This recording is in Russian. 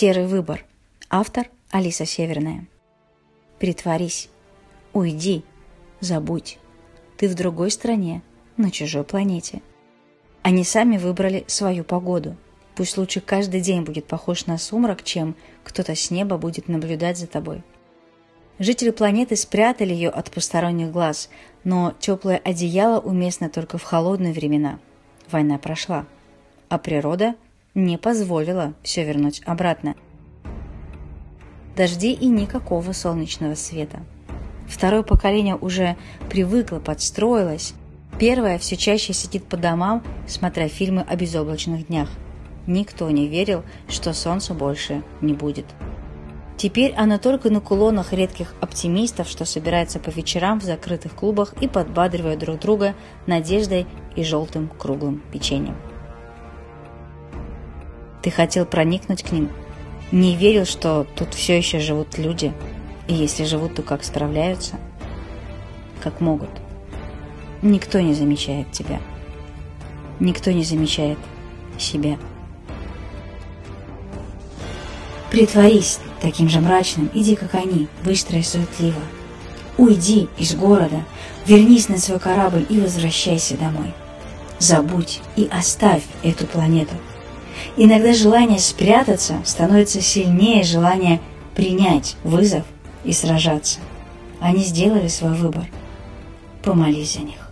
Серый выбор. Автор Алиса Северная. Притворись. Уйди. Забудь. Ты в другой стране, на чужой планете. Они сами выбрали свою погоду. Пусть лучше каждый день будет похож на сумрак, чем кто-то с неба будет наблюдать за тобой. Жители планеты спрятали ее от посторонних глаз, но теплое одеяло уместно только в холодные времена. Война прошла, а природа не позволила все вернуть обратно. Дожди и никакого солнечного света. Второе поколение уже привыкло, подстроилось. Первое все чаще сидит по домам, смотря фильмы о безоблачных днях. Никто не верил, что солнца больше не будет. Теперь она только на кулонах редких оптимистов, что собираются по вечерам в закрытых клубах и подбадривают друг друга надеждой и желтым круглым печеньем. Ты хотел проникнуть к ним? Не верил, что тут все еще живут люди? И если живут, то как справляются? Как могут. Никто не замечает тебя. Никто не замечает себя. Притворись таким же мрачным, иди как они, быстро и суетливо. Уйди из города, вернись на свой корабль и возвращайся домой. Забудь и оставь эту планету. Иногда желание спрятаться становится сильнее желания принять вызов и сражаться. Они сделали свой выбор. Помолись за них.